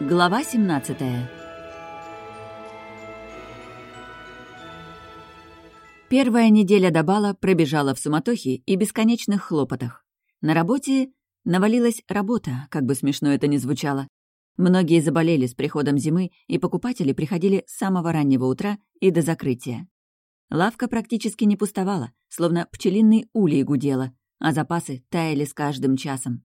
Глава 17 Первая неделя до бала пробежала в суматохе и бесконечных хлопотах. На работе навалилась работа, как бы смешно это ни звучало. Многие заболели с приходом зимы, и покупатели приходили с самого раннего утра и до закрытия. Лавка практически не пустовала, словно пчелиный улей гудела, а запасы таяли с каждым часом.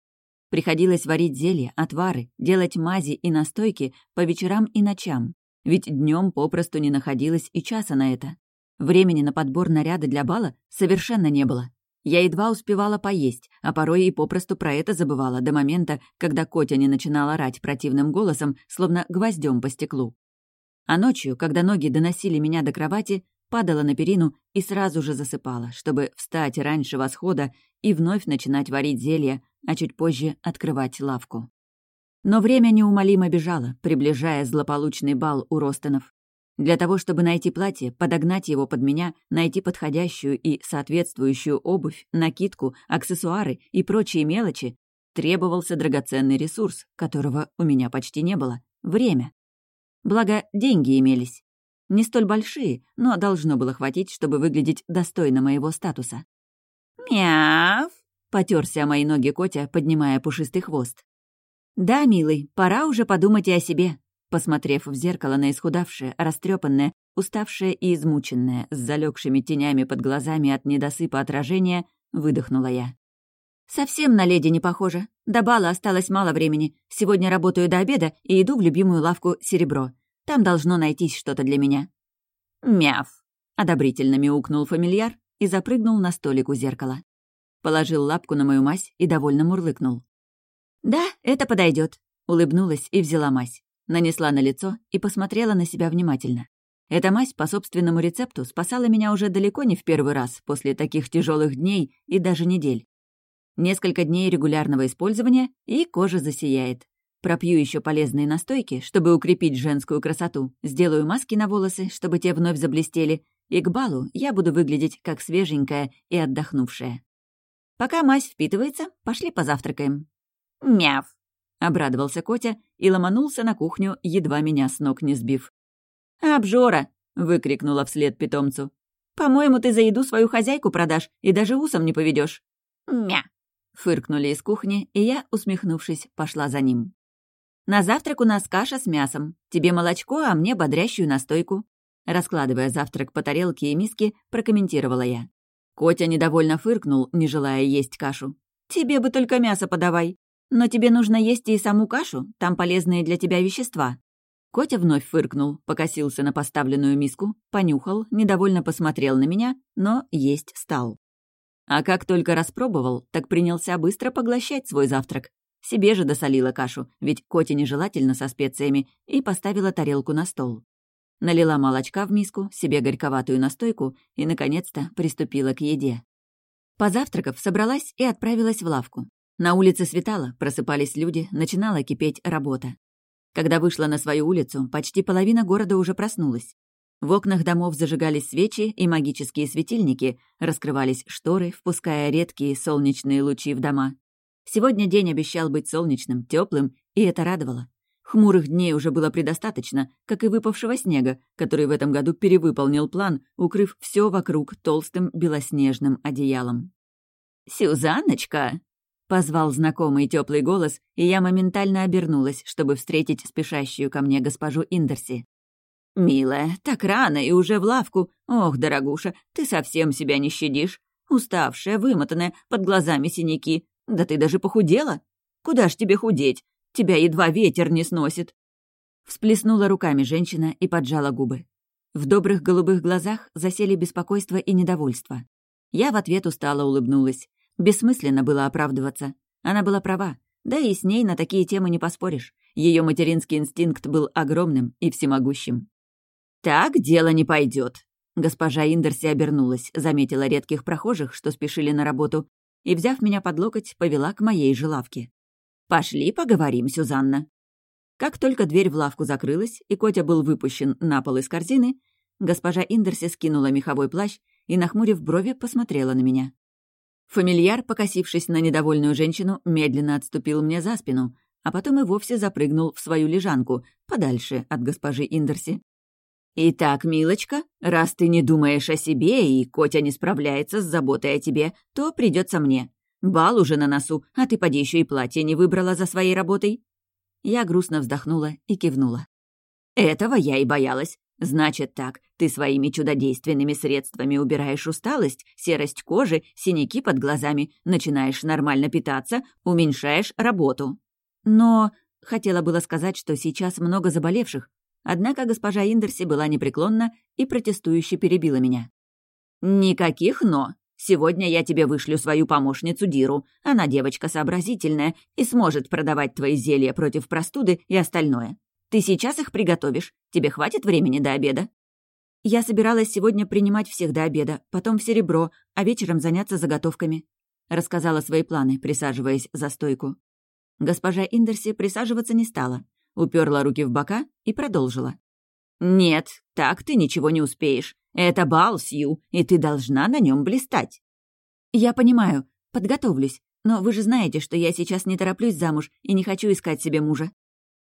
Приходилось варить зелья, отвары, делать мази и настойки по вечерам и ночам, ведь днем попросту не находилось и часа на это. Времени на подбор наряда для бала совершенно не было. Я едва успевала поесть, а порой и попросту про это забывала до момента, когда Котя не начинала орать противным голосом, словно гвоздем по стеклу. А ночью, когда ноги доносили меня до кровати, падала на перину и сразу же засыпала, чтобы встать раньше восхода и вновь начинать варить зелья, а чуть позже открывать лавку. Но время неумолимо бежало, приближая злополучный бал у Ростонов. Для того, чтобы найти платье, подогнать его под меня, найти подходящую и соответствующую обувь, накидку, аксессуары и прочие мелочи, требовался драгоценный ресурс, которого у меня почти не было — время. Благо, деньги имелись. Не столь большие, но должно было хватить, чтобы выглядеть достойно моего статуса. «Мяв!» — потерся мои ноги Котя, поднимая пушистый хвост. «Да, милый, пора уже подумать и о себе», Посмотрев в зеркало на исхудавшее, растрепанное, уставшее и измученное, с залегшими тенями под глазами от недосыпа отражения, выдохнула я. «Совсем на леди не похоже. До бала осталось мало времени. Сегодня работаю до обеда и иду в любимую лавку «Серебро». Там должно найтись что-то для меня». «Мяв!» — одобрительно мяукнул фамильяр и запрыгнул на столик у зеркала. Положил лапку на мою мазь и довольно мурлыкнул. «Да, это подойдет. улыбнулась и взяла мазь. Нанесла на лицо и посмотрела на себя внимательно. Эта мазь по собственному рецепту спасала меня уже далеко не в первый раз после таких тяжелых дней и даже недель. Несколько дней регулярного использования, и кожа засияет. Пропью еще полезные настойки, чтобы укрепить женскую красоту, сделаю маски на волосы, чтобы те вновь заблестели, и к балу я буду выглядеть как свеженькая и отдохнувшая. Пока мазь впитывается, пошли позавтракаем. Мяв. — обрадовался Котя и ломанулся на кухню, едва меня с ног не сбив. «Обжора!» — выкрикнула вслед питомцу. «По-моему, ты за еду свою хозяйку продашь и даже усом не поведешь. «Мя!» — фыркнули из кухни, и я, усмехнувшись, пошла за ним. «На завтрак у нас каша с мясом. Тебе молочко, а мне бодрящую настойку». Раскладывая завтрак по тарелке и миске, прокомментировала я. Котя недовольно фыркнул, не желая есть кашу. «Тебе бы только мясо подавай. Но тебе нужно есть и саму кашу, там полезные для тебя вещества». Котя вновь фыркнул, покосился на поставленную миску, понюхал, недовольно посмотрел на меня, но есть стал. А как только распробовал, так принялся быстро поглощать свой завтрак. Себе же досолила кашу, ведь Коте нежелательно со специями, и поставила тарелку на стол. Налила молочка в миску, себе горьковатую настойку и, наконец-то, приступила к еде. Позавтракав, собралась и отправилась в лавку. На улице светало, просыпались люди, начинала кипеть работа. Когда вышла на свою улицу, почти половина города уже проснулась. В окнах домов зажигались свечи и магические светильники, раскрывались шторы, впуская редкие солнечные лучи в дома. Сегодня день обещал быть солнечным, теплым, и это радовало. Хмурых дней уже было предостаточно, как и выпавшего снега, который в этом году перевыполнил план, укрыв все вокруг толстым белоснежным одеялом. «Сюзанночка!» Позвал знакомый теплый голос, и я моментально обернулась, чтобы встретить спешащую ко мне госпожу Индерси. «Милая, так рано и уже в лавку. Ох, дорогуша, ты совсем себя не щадишь. Уставшая, вымотанная, под глазами синяки. Да ты даже похудела. Куда ж тебе худеть? Тебя едва ветер не сносит». Всплеснула руками женщина и поджала губы. В добрых голубых глазах засели беспокойство и недовольство. Я в ответ устало улыбнулась. Бессмысленно было оправдываться. Она была права. Да и с ней на такие темы не поспоришь. Ее материнский инстинкт был огромным и всемогущим. «Так дело не пойдет. Госпожа Индерси обернулась, заметила редких прохожих, что спешили на работу, и, взяв меня под локоть, повела к моей же лавке. «Пошли поговорим, Сюзанна». Как только дверь в лавку закрылась, и Котя был выпущен на пол из корзины, госпожа Индерси скинула меховой плащ и, нахмурив брови, посмотрела на меня. Фамильяр, покосившись на недовольную женщину, медленно отступил мне за спину, а потом и вовсе запрыгнул в свою лежанку, подальше от госпожи Индерси. «Итак, милочка, раз ты не думаешь о себе и Котя не справляется с заботой о тебе, то придется мне. Бал уже на носу, а ты поди еще и платье не выбрала за своей работой». Я грустно вздохнула и кивнула. «Этого я и боялась. Значит так, ты своими чудодейственными средствами убираешь усталость, серость кожи, синяки под глазами, начинаешь нормально питаться, уменьшаешь работу. Но хотела было сказать, что сейчас много заболевших, однако госпожа Индерси была непреклонна и протестующе перебила меня. «Никаких «но». Сегодня я тебе вышлю свою помощницу Диру. Она девочка сообразительная и сможет продавать твои зелья против простуды и остальное. Ты сейчас их приготовишь? Тебе хватит времени до обеда?» Я собиралась сегодня принимать всех до обеда, потом в серебро, а вечером заняться заготовками. Рассказала свои планы, присаживаясь за стойку. Госпожа Индерси присаживаться не стала, уперла руки в бока и продолжила. «Нет, так ты ничего не успеешь. Это бал, Сью, и ты должна на нем блистать». «Я понимаю, подготовлюсь, но вы же знаете, что я сейчас не тороплюсь замуж и не хочу искать себе мужа.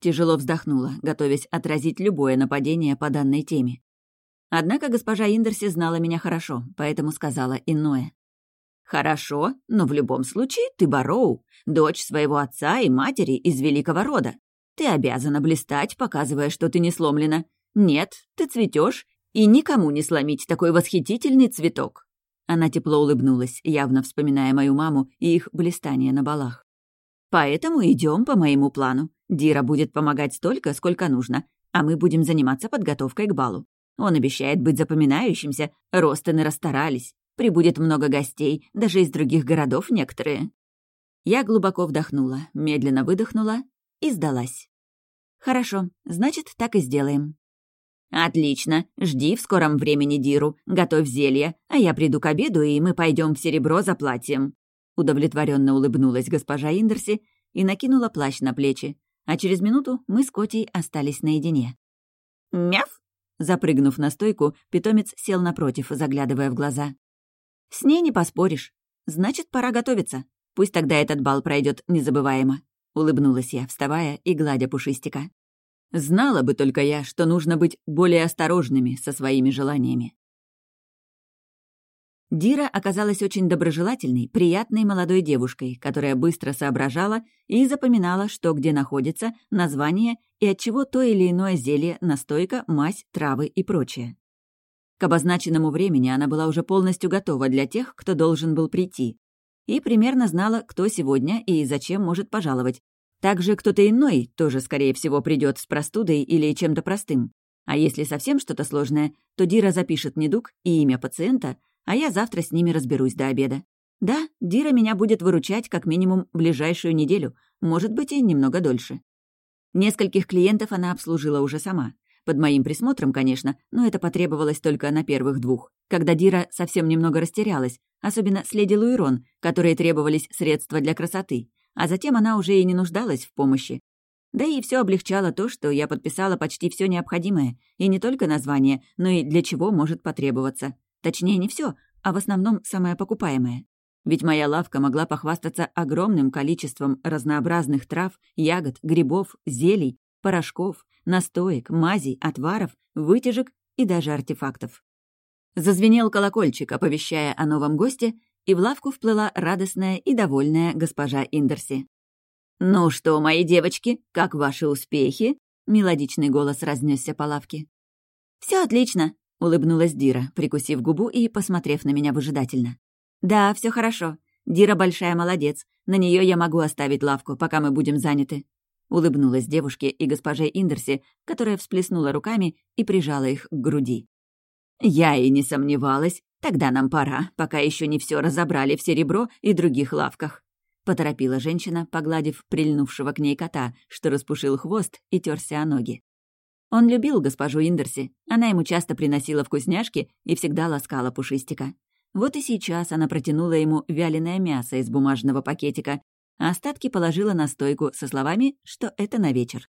Тяжело вздохнула, готовясь отразить любое нападение по данной теме. Однако госпожа Индерси знала меня хорошо, поэтому сказала иное. «Хорошо, но в любом случае ты Бароу, дочь своего отца и матери из великого рода. Ты обязана блистать, показывая, что ты не сломлена. Нет, ты цветешь, и никому не сломить такой восхитительный цветок». Она тепло улыбнулась, явно вспоминая мою маму и их блистание на балах. «Поэтому идем по моему плану. Дира будет помогать столько, сколько нужно, а мы будем заниматься подготовкой к балу. Он обещает быть запоминающимся, Ростоны расстарались, прибудет много гостей, даже из других городов некоторые. Я глубоко вдохнула, медленно выдохнула и сдалась. «Хорошо, значит, так и сделаем». «Отлично. Жди в скором времени Диру, готовь зелье, а я приду к обеду, и мы пойдем в серебро за платьем». Удовлетворенно улыбнулась госпожа Индерси и накинула плащ на плечи, а через минуту мы с Котей остались наедине. «Мяв!» Запрыгнув на стойку, питомец сел напротив, заглядывая в глаза. «С ней не поспоришь. Значит, пора готовиться. Пусть тогда этот бал пройдет незабываемо», — улыбнулась я, вставая и гладя пушистика. «Знала бы только я, что нужно быть более осторожными со своими желаниями». Дира оказалась очень доброжелательной, приятной молодой девушкой, которая быстро соображала и запоминала, что где находится, название и от чего то или иное зелье, настойка, мазь, травы и прочее. К обозначенному времени она была уже полностью готова для тех, кто должен был прийти, и примерно знала, кто сегодня и зачем может пожаловать. Также кто-то иной тоже, скорее всего, придет с простудой или чем-то простым. А если совсем что-то сложное, то Дира запишет недуг и имя пациента — а я завтра с ними разберусь до обеда. Да, Дира меня будет выручать как минимум ближайшую неделю, может быть, и немного дольше. Нескольких клиентов она обслужила уже сама. Под моим присмотром, конечно, но это потребовалось только на первых двух, когда Дира совсем немного растерялась, особенно с леди Луирон, которые требовались средства для красоты, а затем она уже и не нуждалась в помощи. Да и все облегчало то, что я подписала почти все необходимое, и не только название, но и для чего может потребоваться. Точнее, не все, а в основном самое покупаемое. Ведь моя лавка могла похвастаться огромным количеством разнообразных трав, ягод, грибов, зелий, порошков, настоек, мазей, отваров, вытяжек и даже артефактов. Зазвенел колокольчик, оповещая о новом госте, и в лавку вплыла радостная и довольная госпожа Индерси. «Ну что, мои девочки, как ваши успехи?» Мелодичный голос разнесся по лавке. Все отлично», Улыбнулась Дира, прикусив губу и посмотрев на меня выжидательно. «Да, все хорошо. Дира большая молодец. На нее я могу оставить лавку, пока мы будем заняты». Улыбнулась девушке и госпоже Индерси, которая всплеснула руками и прижала их к груди. «Я и не сомневалась. Тогда нам пора, пока еще не все разобрали в серебро и других лавках», — поторопила женщина, погладив прильнувшего к ней кота, что распушил хвост и терся о ноги. Он любил госпожу Индерси, она ему часто приносила вкусняшки и всегда ласкала пушистика. Вот и сейчас она протянула ему вяленое мясо из бумажного пакетика, а остатки положила на стойку со словами, что это на вечер.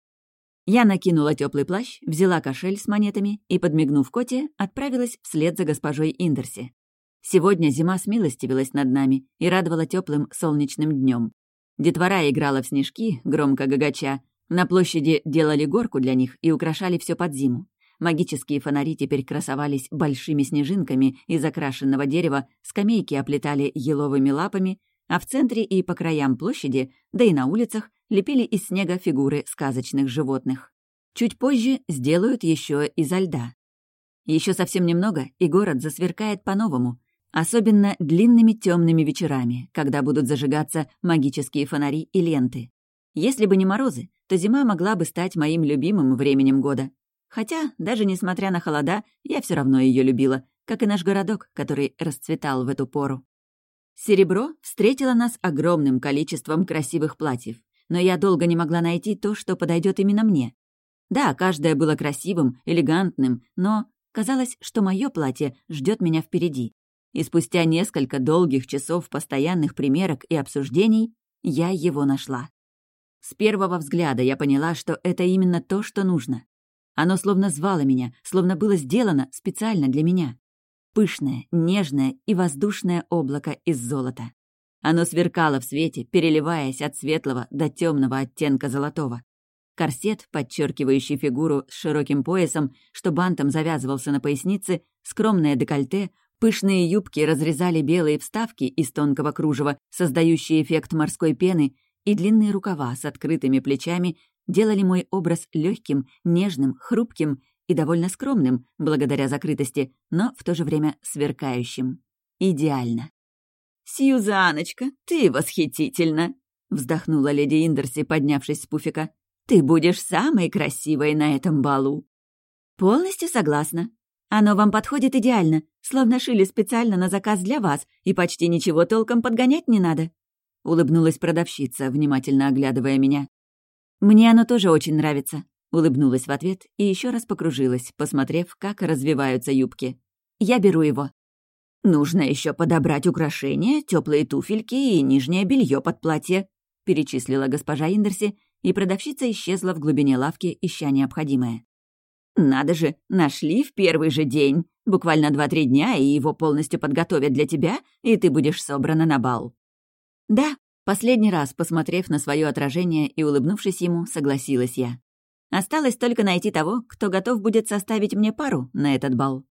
Я накинула теплый плащ, взяла кошель с монетами и, подмигнув коте, отправилась вслед за госпожой Индерси. Сегодня зима смилостивилась над нами и радовала теплым солнечным днем. Детвора играла в снежки, громко гагача. На площади делали горку для них и украшали все под зиму. Магические фонари теперь красовались большими снежинками из окрашенного дерева, скамейки оплетали еловыми лапами, а в центре и по краям площади, да и на улицах, лепили из снега фигуры сказочных животных. Чуть позже сделают еще изо льда. Еще совсем немного, и город засверкает по-новому, особенно длинными темными вечерами, когда будут зажигаться магические фонари и ленты. Если бы не морозы, то зима могла бы стать моим любимым временем года. Хотя, даже несмотря на холода, я все равно ее любила, как и наш городок, который расцветал в эту пору. Серебро встретило нас огромным количеством красивых платьев, но я долго не могла найти то, что подойдет именно мне. Да, каждое было красивым, элегантным, но казалось, что мое платье ждет меня впереди. И спустя несколько долгих часов постоянных примерок и обсуждений я его нашла. С первого взгляда я поняла, что это именно то, что нужно. Оно словно звало меня, словно было сделано специально для меня. Пышное, нежное и воздушное облако из золота. Оно сверкало в свете, переливаясь от светлого до темного оттенка золотого. Корсет, подчеркивающий фигуру с широким поясом, что бантом завязывался на пояснице, скромное декольте, пышные юбки разрезали белые вставки из тонкого кружева, создающие эффект морской пены, и длинные рукава с открытыми плечами делали мой образ легким, нежным, хрупким и довольно скромным, благодаря закрытости, но в то же время сверкающим. Идеально. «Сьюзаночка, ты восхитительна!» — вздохнула леди Индерси, поднявшись с пуфика. «Ты будешь самой красивой на этом балу!» «Полностью согласна. Оно вам подходит идеально, словно шили специально на заказ для вас, и почти ничего толком подгонять не надо», — улыбнулась продавщица, внимательно оглядывая меня. «Мне оно тоже очень нравится», — улыбнулась в ответ и еще раз покружилась, посмотрев, как развиваются юбки. «Я беру его». «Нужно еще подобрать украшения, теплые туфельки и нижнее белье под платье», — перечислила госпожа Индерси, и продавщица исчезла в глубине лавки, ища необходимое. «Надо же, нашли в первый же день. Буквально два-три дня, и его полностью подготовят для тебя, и ты будешь собрана на бал». «Да, Последний раз, посмотрев на свое отражение и улыбнувшись ему, согласилась я. Осталось только найти того, кто готов будет составить мне пару на этот бал.